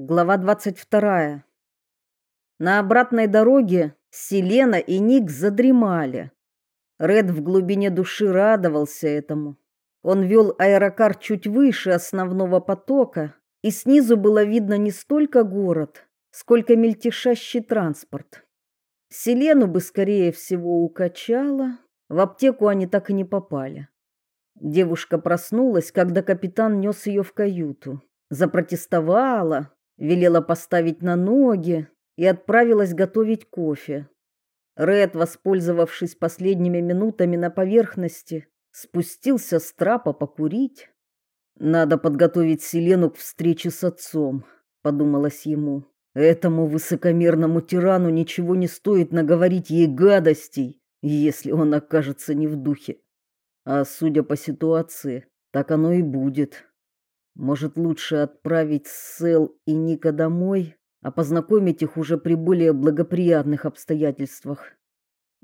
Глава 22. На обратной дороге Селена и Ник задремали. Ред в глубине души радовался этому. Он вел аэрокар чуть выше основного потока, и снизу было видно не столько город, сколько мельтешащий транспорт. Селену бы, скорее всего, укачало. В аптеку они так и не попали. Девушка проснулась, когда капитан нес ее в каюту. Запротестовала, велела поставить на ноги и отправилась готовить кофе. Ред, воспользовавшись последними минутами на поверхности, спустился с трапа покурить. Надо подготовить Селену к встрече с отцом, подумалось ему. Этому высокомерному тирану ничего не стоит наговорить ей гадостей, если он окажется не в духе. А судя по ситуации, так оно и будет. Может, лучше отправить Сэл и Ника домой, а познакомить их уже при более благоприятных обстоятельствах.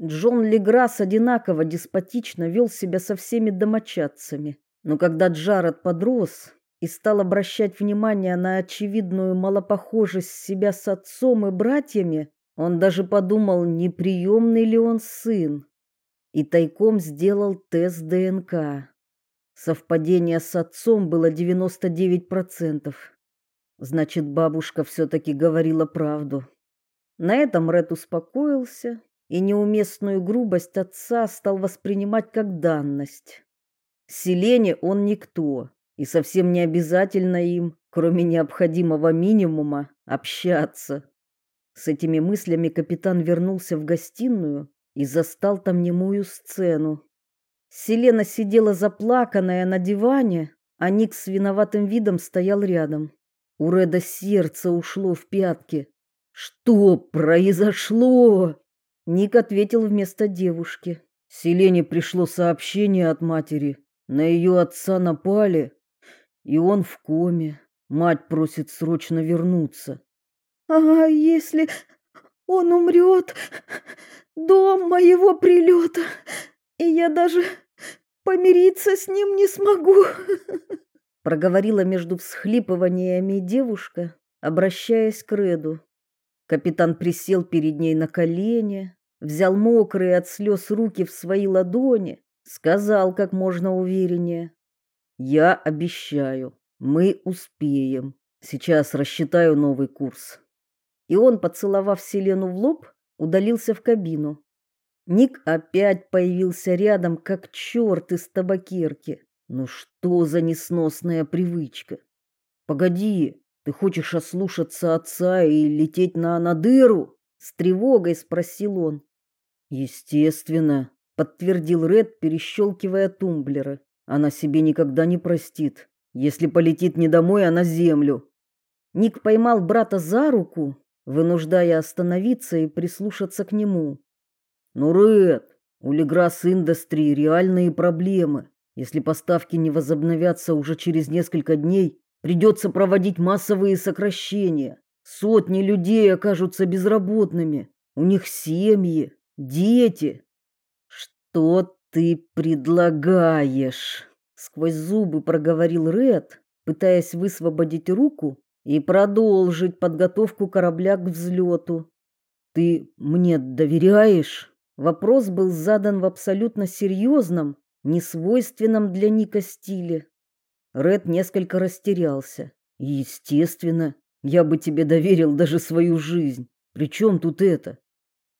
Джон Леграсс одинаково деспотично вел себя со всеми домочадцами, но когда Джаред подрос и стал обращать внимание на очевидную малопохожесть себя с отцом и братьями, он даже подумал, неприемный ли он сын, и тайком сделал тест ДНК. Совпадение с отцом было 99%. Значит, бабушка все-таки говорила правду. На этом Ред успокоился и неуместную грубость отца стал воспринимать как данность. Селене он никто, и совсем не обязательно им, кроме необходимого минимума, общаться. С этими мыслями капитан вернулся в гостиную и застал там немую сцену. Селена сидела заплаканная на диване, а Ник с виноватым видом стоял рядом. У Реда сердце ушло в пятки. Что произошло? Ник ответил вместо девушки. Селене пришло сообщение от матери. На ее отца напали, и он в коме. Мать просит срочно вернуться. А если он умрет до моего прилета, и я даже Помириться с ним не смогу, проговорила между всхлипываниями девушка, обращаясь к Реду. Капитан присел перед ней на колени, взял мокрые от слез руки в свои ладони, сказал как можно увереннее: "Я обещаю, мы успеем. Сейчас рассчитаю новый курс". И он, поцеловав Селену в лоб, удалился в кабину. Ник опять появился рядом, как черт из табакерки. Ну что за несносная привычка? Погоди, ты хочешь ослушаться отца и лететь на Анадыру? С тревогой спросил он. Естественно, подтвердил Ред, перещелкивая тумблеры. Она себе никогда не простит, если полетит не домой, а на землю. Ник поймал брата за руку, вынуждая остановиться и прислушаться к нему. Ну, Ред, у Леграс Индустрии реальные проблемы. Если поставки не возобновятся уже через несколько дней, придется проводить массовые сокращения. Сотни людей окажутся безработными. У них семьи, дети. Что ты предлагаешь? Сквозь зубы проговорил Ред, пытаясь высвободить руку и продолжить подготовку корабля к взлету. Ты мне доверяешь? Вопрос был задан в абсолютно серьезном, несвойственном для Ника стиле. Ред несколько растерялся. Естественно, я бы тебе доверил даже свою жизнь. Причем тут это?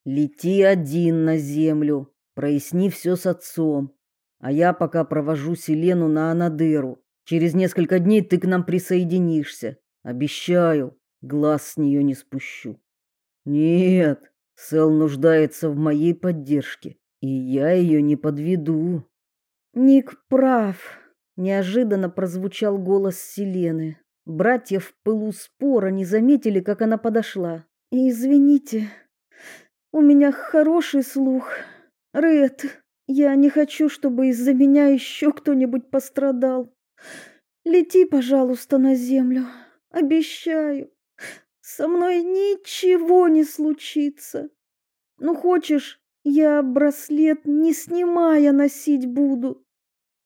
Лети один на землю, проясни все с отцом. А я пока провожу Селену на Анадыру. Через несколько дней ты к нам присоединишься. Обещаю, глаз с нее не спущу. Нет, Сэл нуждается в моей поддержке, и я ее не подведу. Ник прав, неожиданно прозвучал голос Селены. Братья в пылу спора не заметили, как она подошла. И извините, у меня хороший слух. Ред, я не хочу, чтобы из-за меня еще кто-нибудь пострадал. Лети, пожалуйста, на землю. Обещаю. Со мной ничего не случится. Ну, хочешь, я браслет не снимая носить буду.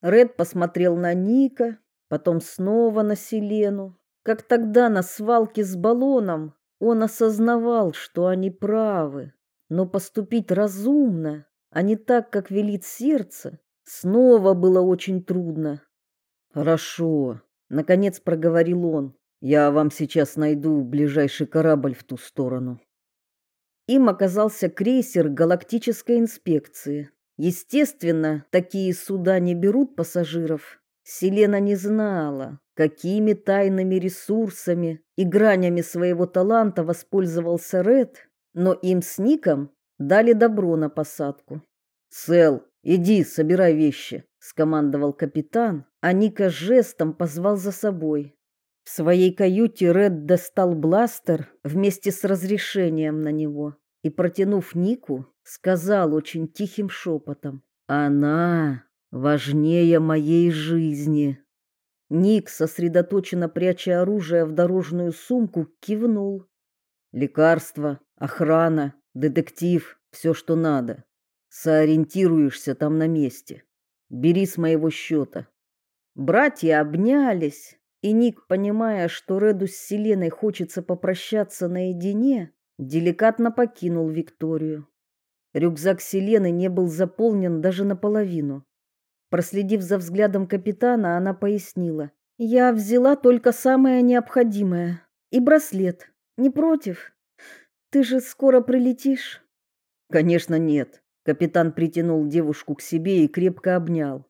Ред посмотрел на Ника, потом снова на Селену. Как тогда на свалке с баллоном он осознавал, что они правы, но поступить разумно, а не так, как велит сердце, снова было очень трудно. «Хорошо», — наконец проговорил он, — «я вам сейчас найду ближайший корабль в ту сторону». Им оказался крейсер галактической инспекции. Естественно, такие суда не берут пассажиров. Селена не знала, какими тайными ресурсами и гранями своего таланта воспользовался Ред, но им с Ником дали добро на посадку. «Сэл, иди, собирай вещи», — скомандовал капитан, а Ника жестом позвал за собой. В своей каюте Ред достал бластер вместе с разрешением на него и, протянув Нику, сказал очень тихим шепотом «Она важнее моей жизни». Ник, сосредоточенно пряча оружие в дорожную сумку, кивнул. «Лекарства, охрана, детектив, все, что надо. Соориентируешься там на месте. Бери с моего счета». Братья обнялись, и Ник, понимая, что Реду с Селеной хочется попрощаться наедине, деликатно покинул Викторию. Рюкзак Селены не был заполнен даже наполовину. Проследив за взглядом капитана, она пояснила. «Я взяла только самое необходимое. И браслет. Не против? Ты же скоро прилетишь?» «Конечно нет». Капитан притянул девушку к себе и крепко обнял.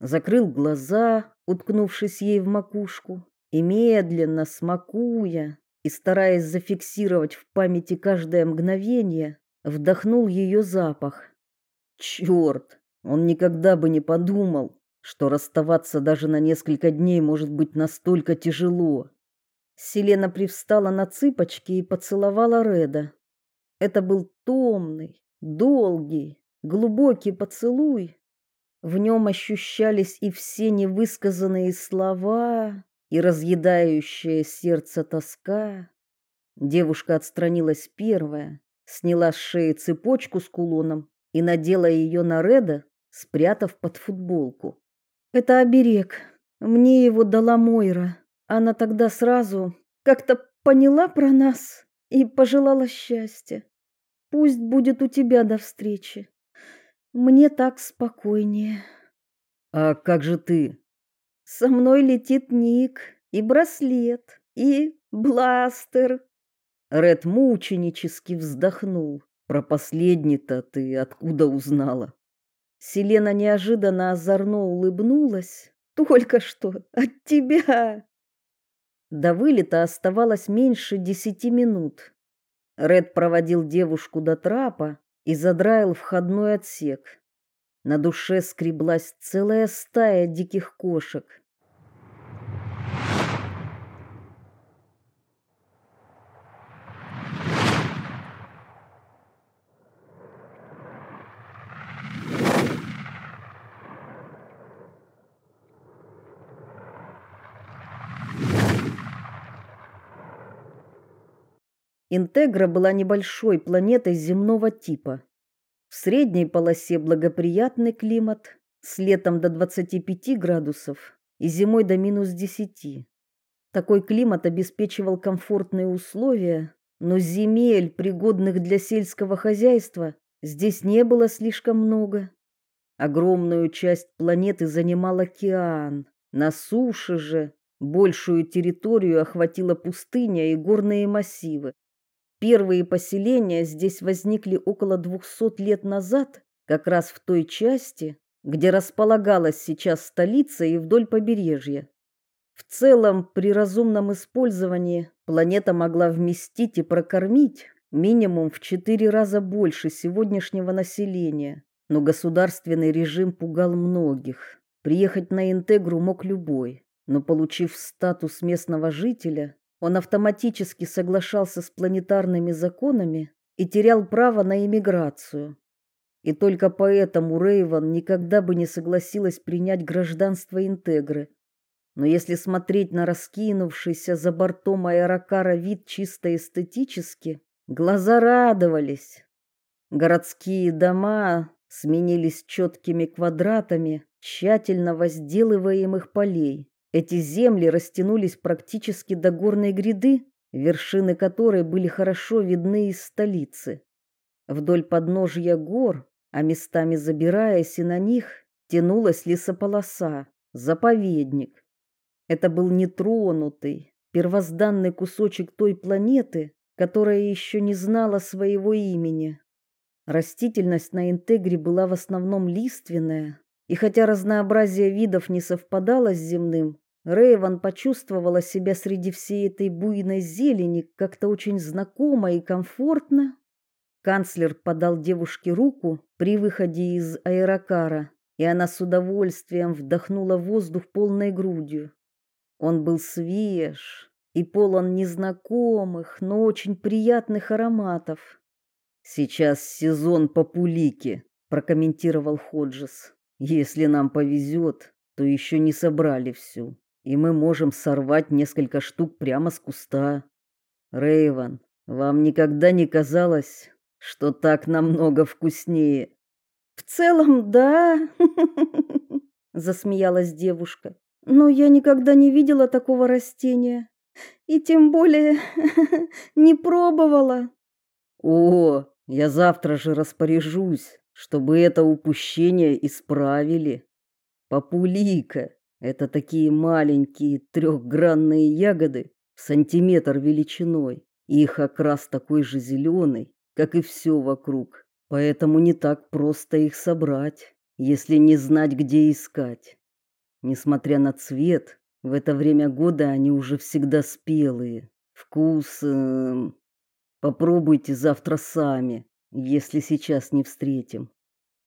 Закрыл глаза, уткнувшись ей в макушку, и медленно, смакуя и стараясь зафиксировать в памяти каждое мгновение, вдохнул ее запах. Черт, он никогда бы не подумал, что расставаться даже на несколько дней может быть настолько тяжело. Селена привстала на цыпочки и поцеловала Реда. Это был томный, долгий, глубокий поцелуй. В нем ощущались и все невысказанные слова, и разъедающее сердце тоска. Девушка отстранилась первая, сняла с шеи цепочку с кулоном и надела ее на Реда спрятав под футболку. Это оберег. Мне его дала Мойра. Она тогда сразу как-то поняла про нас и пожелала счастья. Пусть будет у тебя до встречи. Мне так спокойнее. А как же ты? Со мной летит Ник и браслет, и бластер. Ред мученически вздохнул. Про последний-то ты откуда узнала? Селена неожиданно озорно улыбнулась. Только что от тебя. До вылета оставалось меньше десяти минут. Ред проводил девушку до трапа и задраил входной отсек. На душе скреблась целая стая диких кошек. Интегра была небольшой планетой земного типа. В средней полосе благоприятный климат, с летом до 25 градусов и зимой до минус 10. Такой климат обеспечивал комфортные условия, но земель, пригодных для сельского хозяйства, здесь не было слишком много. Огромную часть планеты занимал океан. На суше же большую территорию охватила пустыня и горные массивы. Первые поселения здесь возникли около двухсот лет назад, как раз в той части, где располагалась сейчас столица и вдоль побережья. В целом, при разумном использовании планета могла вместить и прокормить минимум в четыре раза больше сегодняшнего населения, но государственный режим пугал многих. Приехать на Интегру мог любой, но получив статус местного жителя, он автоматически соглашался с планетарными законами и терял право на иммиграцию. И только поэтому Рейвен никогда бы не согласилась принять гражданство Интегры. Но если смотреть на раскинувшийся за бортом аэрокара вид чисто эстетически, глаза радовались. Городские дома сменились четкими квадратами тщательно возделываемых полей, Эти земли растянулись практически до горной гряды, вершины которой были хорошо видны из столицы. Вдоль подножья гор, а местами забираясь и на них, тянулась лесополоса, заповедник. Это был нетронутый, первозданный кусочек той планеты, которая еще не знала своего имени. Растительность на Интегре была в основном лиственная, и хотя разнообразие видов не совпадало с земным, Рейван почувствовала себя среди всей этой буйной зелени как-то очень знакомо и комфортно. Канцлер подал девушке руку при выходе из аэрокара, и она с удовольствием вдохнула воздух полной грудью. Он был свеж и полон незнакомых, но очень приятных ароматов. Сейчас сезон популики, прокомментировал Ходжес. Если нам повезет, то еще не собрали всю, и мы можем сорвать несколько штук прямо с куста. Рейван, вам никогда не казалось, что так намного вкуснее? В целом, да, засмеялась девушка. Но я никогда не видела такого растения и тем более не пробовала. О, я завтра же распоряжусь, чтобы это упущение исправили. Популика это такие маленькие трехгранные ягоды сантиметр величиной. Их окрас такой же зеленый, как и все вокруг. Поэтому не так просто их собрать, если не знать, где искать. Несмотря на цвет, в это время года они уже всегда спелые. Вкус э, попробуйте завтра сами, если сейчас не встретим.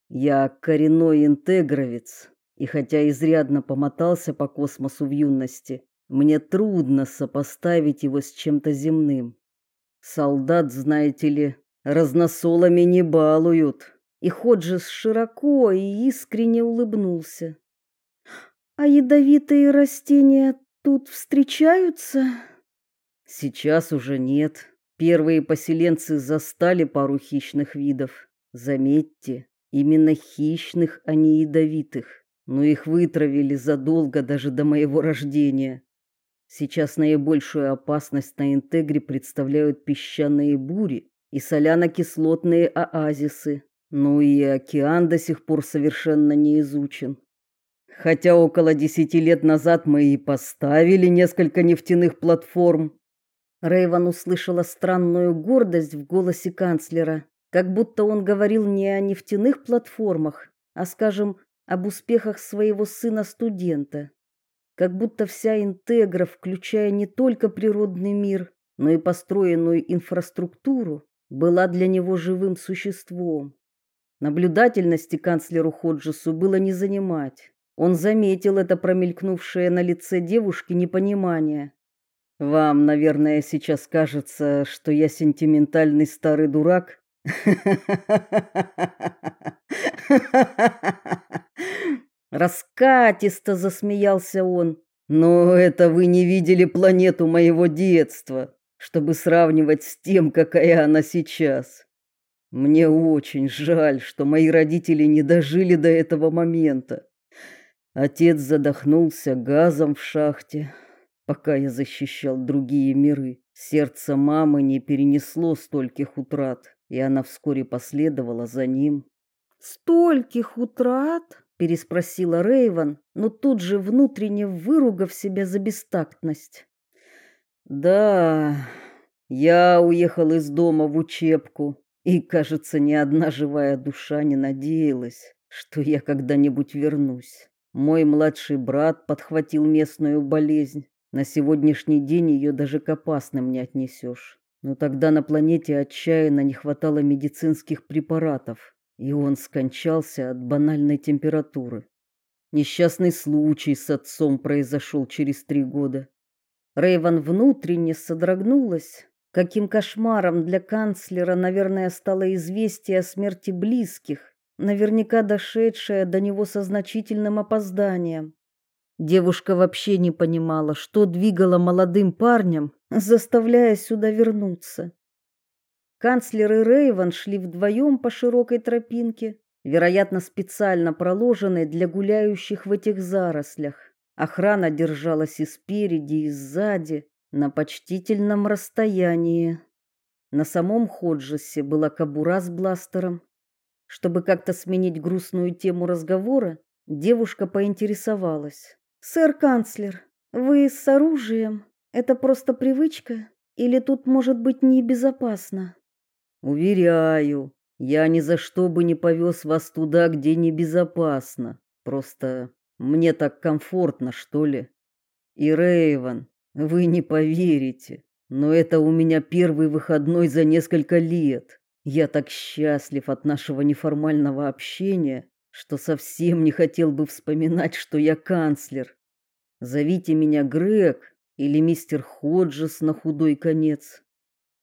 Я коренной интегровец, и хотя изрядно помотался по космосу в юности, мне трудно сопоставить его с чем-то земным. Солдат, знаете ли, разносолами не балуют. И Ходжес широко и искренне улыбнулся. А ядовитые растения тут встречаются? Сейчас уже нет. Первые поселенцы застали пару хищных видов. Заметьте, именно хищных, а не ядовитых. Но их вытравили задолго даже до моего рождения. Сейчас наибольшую опасность на Интегре представляют песчаные бури и соляно-кислотные оазисы. Ну и океан до сих пор совершенно не изучен. Хотя около десяти лет назад мы и поставили несколько нефтяных платформ. Рейван услышала странную гордость в голосе канцлера, как будто он говорил не о нефтяных платформах, а, скажем, об успехах своего сына-студента. Как будто вся интегра, включая не только природный мир, но и построенную инфраструктуру, была для него живым существом. Наблюдательности канцлеру Ходжесу было не занимать. Он заметил это промелькнувшее на лице девушки непонимание. Вам, наверное, сейчас кажется, что я сентиментальный старый дурак. Раскатисто засмеялся он. Но это вы не видели планету моего детства, чтобы сравнивать с тем, какая она сейчас. Мне очень жаль, что мои родители не дожили до этого момента. Отец задохнулся газом в шахте, пока я защищал другие миры. Сердце мамы не перенесло стольких утрат, и она вскоре последовала за ним. Стольких утрат? Переспросила Рейвен, но тут же внутренне выругав себя за бестактность. Да, я уехал из дома в учебку, и, кажется, ни одна живая душа не надеялась, что я когда-нибудь вернусь. Мой младший брат подхватил местную болезнь. На сегодняшний день ее даже к опасным не отнесешь. Но тогда на планете отчаянно не хватало медицинских препаратов, и он скончался от банальной температуры. Несчастный случай с отцом произошел через три года. Рейван внутренне содрогнулась. Каким кошмаром для канцлера, наверное, стало известие о смерти близких, наверняка дошедшая до него со значительным опозданием. Девушка вообще не понимала, что двигало молодым парнем, заставляя сюда вернуться. Канцлер и Рейвен шли вдвоем по широкой тропинке, вероятно, специально проложенной для гуляющих в этих зарослях. Охрана держалась и спереди, и сзади, на почтительном расстоянии. На самом Ходжесе была кобура с бластером. Чтобы как-то сменить грустную тему разговора, девушка поинтересовалась. «Сэр канцлер, вы с оружием? Это просто привычка? Или тут может быть небезопасно?» «Уверяю, я ни за что бы не повез вас туда, где небезопасно. Просто мне так комфортно, что ли. И Рейвен, вы не поверите, но это у меня первый выходной за несколько лет. Я так счастлив от нашего неформального общения, что совсем не хотел бы вспоминать, что я канцлер. Зовите меня Грег или мистер Ходжес на худой конец.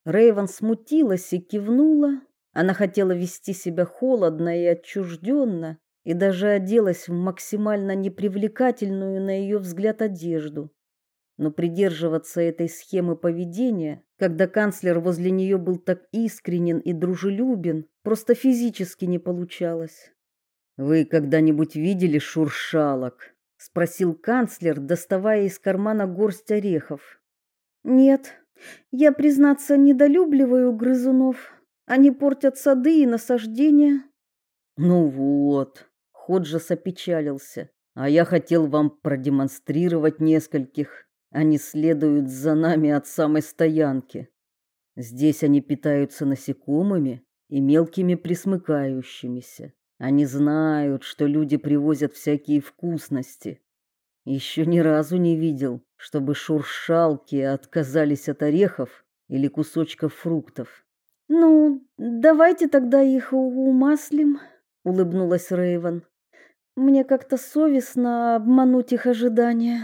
Рейвен смутилась и кивнула. Она хотела вести себя холодно и отчужденно, и даже оделась в максимально непривлекательную на ее взгляд одежду. Но придерживаться этой схемы поведения, когда канцлер возле нее был так искренен и дружелюбен, просто физически не получалось. Вы когда-нибудь видели шуршалок? спросил канцлер, доставая из кармана горсть орехов. Нет, я, признаться, недолюбливаю грызунов. Они портят сады и насаждения. Ну вот, Ходжес опечалился. А я хотел вам продемонстрировать нескольких. Они следуют за нами от самой стоянки. Здесь они питаются насекомыми и мелкими присмыкающимися. Они знают, что люди привозят всякие вкусности. Еще ни разу не видел, чтобы шуршалки отказались от орехов или кусочков фруктов. Ну, давайте тогда их умаслим, улыбнулась Рейвен. Мне как-то совестно обмануть их ожидания.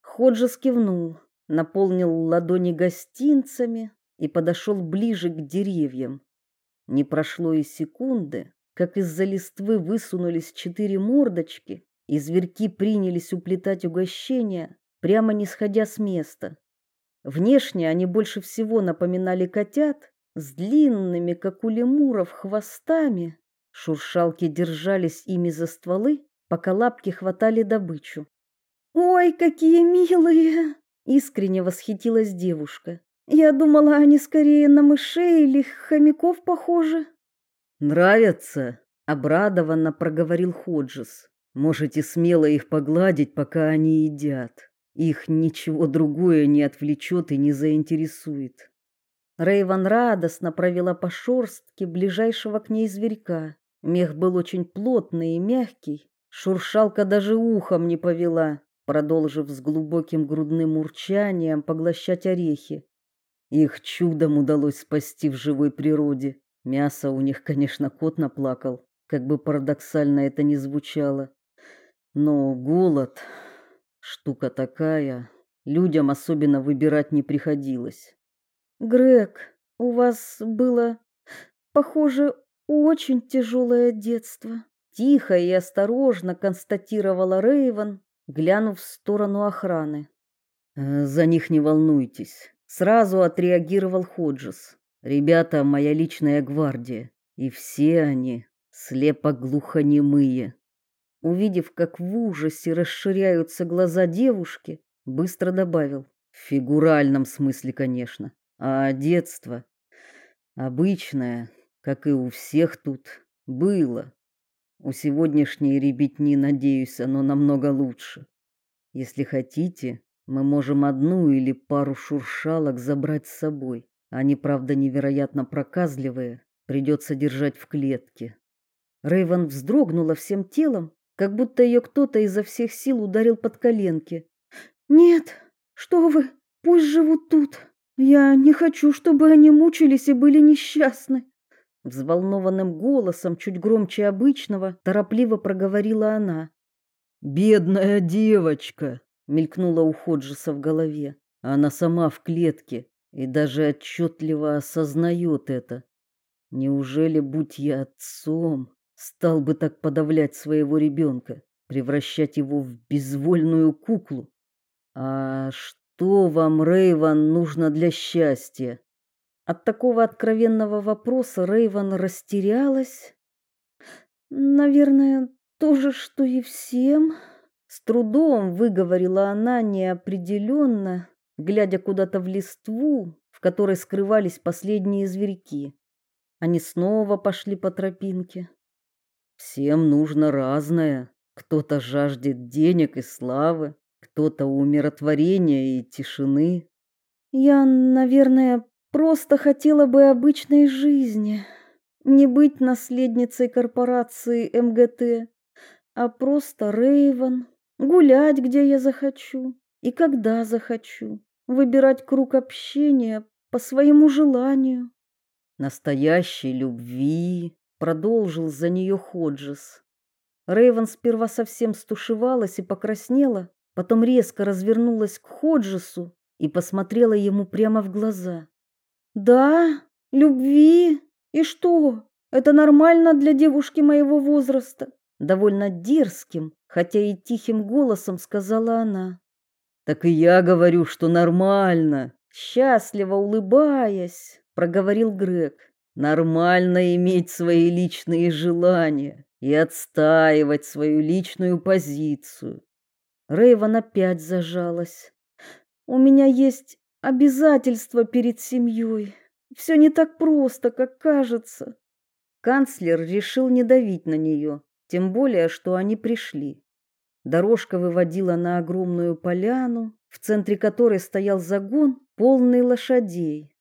Ходжес кивнул, наполнил ладони гостинцами и подошел ближе к деревьям. Не прошло и секунды, как из-за листвы высунулись четыре мордочки, и зверьки принялись уплетать угощения, прямо не сходя с места. Внешне они больше всего напоминали котят с длинными, как у лемуров, хвостами. Шуршалки держались ими за стволы, пока лапки хватали добычу. «Ой, какие милые!» — искренне восхитилась девушка. «Я думала, они скорее на мышей или хомяков похожи». Нравятся, обрадованно проговорил Ходжес. Можете смело их погладить, пока они едят. Их ничего другое не отвлечет и не заинтересует. Рейван радостно провела по шорстке ближайшего к ней зверька. Мех был очень плотный и мягкий. Шуршалка даже ухом не повела, продолжив с глубоким грудным урчанием поглощать орехи. Их чудом удалось спасти в живой природе. Мясо у них, конечно, кот наплакал, как бы парадоксально это ни звучало. Но голод штука такая, людям особенно выбирать не приходилось. Грег, у вас было, похоже, очень тяжелое детство, тихо и осторожно констатировала Рейвен, глянув в сторону охраны. «Э, за них не волнуйтесь, сразу отреагировал Ходжес. Ребята моя личная гвардия, и все они слепо-глухонемые. Увидев, как в ужасе расширяются глаза девушки, быстро добавил: в фигуральном смысле, конечно. А детство обычное, как и у всех тут, было. У сегодняшней ребятни, надеюсь, оно намного лучше. Если хотите, мы можем одну или пару шуршалок забрать с собой. Они, правда, невероятно проказливые, придется держать в клетке. Рейвен вздрогнула всем телом, как будто ее кто-то изо всех сил ударил под коленки. Нет, что вы? Пусть живут тут. Я не хочу, чтобы они мучились и были несчастны. Взволнованным голосом, чуть громче обычного, торопливо проговорила она. Бедная девочка, мелькнула у Ходжеса в голове. Она сама в клетке, и даже отчетливо осознает это. Неужели, будь я отцом, стал бы так подавлять своего ребенка, превращать его в безвольную куклу? А что вам, Рейван, нужно для счастья? От такого откровенного вопроса Рейван растерялась. Наверное, то же, что и всем, С трудом выговорила она неопределенно, глядя куда-то в листву, в которой скрывались последние зверьки. Они снова пошли по тропинке. Всем нужно разное. Кто-то жаждет денег и славы, кто-то умиротворения и тишины. Я, наверное, просто хотела бы обычной жизни. Не быть наследницей корпорации МГТ, а просто Рейвен, гулять, где я захочу и когда захочу, выбирать круг общения по своему желанию. Настоящей любви, продолжил за нее Ходжес. Рейвен сперва совсем стушевалась и покраснела, потом резко развернулась к Ходжесу и посмотрела ему прямо в глаза. «Да, любви? И что? Это нормально для девушки моего возраста?» Довольно дерзким, хотя и тихим голосом сказала она. «Так и я говорю, что нормально!» Счастливо улыбаясь, проговорил Грег. «Нормально иметь свои личные желания и отстаивать свою личную позицию. Рейвен опять зажалась. У меня есть обязательства перед семьей. Все не так просто, как кажется. Канцлер решил не давить на нее, тем более, что они пришли. Дорожка выводила на огромную поляну, в центре которой стоял загон, полный лошадей.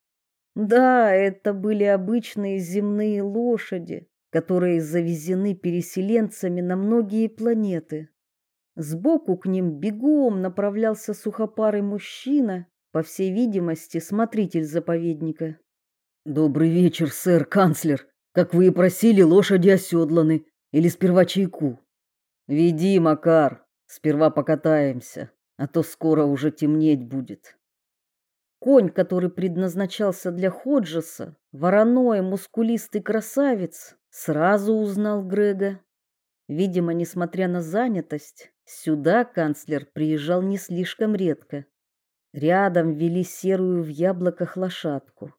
Да, это были обычные земные лошади, которые завезены переселенцами на многие планеты. Сбоку к ним бегом направлялся сухопарый мужчина, по всей видимости, смотритель заповедника. Добрый вечер, сэр канцлер. Как вы и просили, лошади оседланы. Или сперва чайку? Веди, Макар. Сперва покатаемся, а то скоро уже темнеть будет. Конь, который предназначался для Ходжеса, вороной, мускулистый красавец, сразу узнал Грега. Видимо, несмотря на занятость, сюда канцлер приезжал не слишком редко. Рядом вели серую в яблоках лошадку.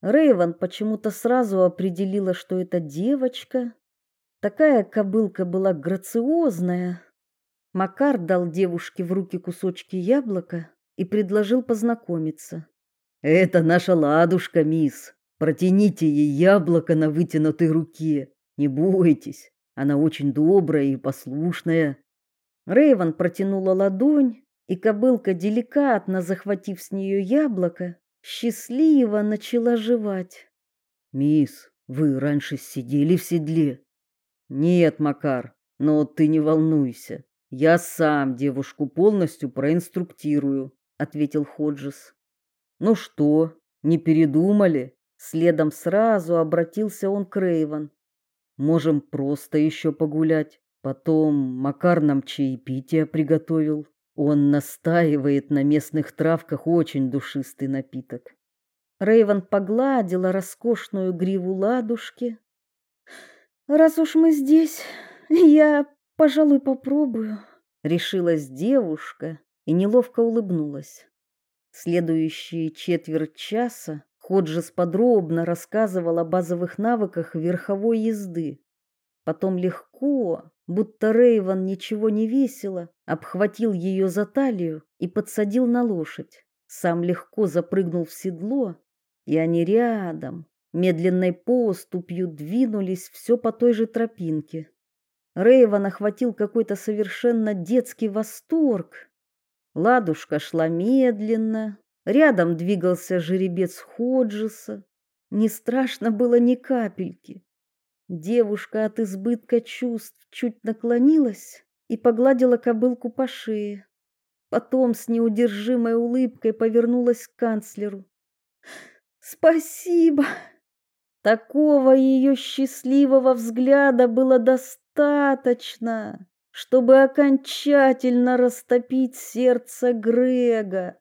Рейвен почему-то сразу определила, что это девочка. Такая кобылка была грациозная. Макар дал девушке в руки кусочки яблока и предложил познакомиться. Это наша ладушка, мисс. Протяните ей яблоко на вытянутой руке. Не бойтесь, она очень добрая и послушная. Рейвен протянула ладонь, и кобылка, деликатно захватив с нее яблоко, счастливо начала жевать. Мисс, вы раньше сидели в седле? Нет, Макар, но ты не волнуйся. Я сам девушку полностью проинструктирую, ответил Ходжес. Ну что, не передумали? Следом сразу обратился он к Рейвен. Можем просто еще погулять. Потом Макар нам чаепитие приготовил. Он настаивает на местных травках очень душистый напиток. Рейвен погладила роскошную гриву ладушки. Раз уж мы здесь, я, пожалуй, попробую, решилась девушка и неловко улыбнулась. Следующие четверть часа Ходжес подробно рассказывал о базовых навыках верховой езды. Потом легко, будто Рейвен ничего не весило, обхватил ее за талию и подсадил на лошадь. Сам легко запрыгнул в седло, и они рядом, медленной поступью двинулись все по той же тропинке. Рейвен охватил какой-то совершенно детский восторг. Ладушка шла медленно, Рядом двигался жеребец Ходжеса. Не страшно было ни капельки. Девушка от избытка чувств чуть наклонилась и погладила кобылку по шее. Потом с неудержимой улыбкой повернулась к канцлеру. Спасибо. Такого ее счастливого взгляда было достаточно, чтобы окончательно растопить сердце Грега.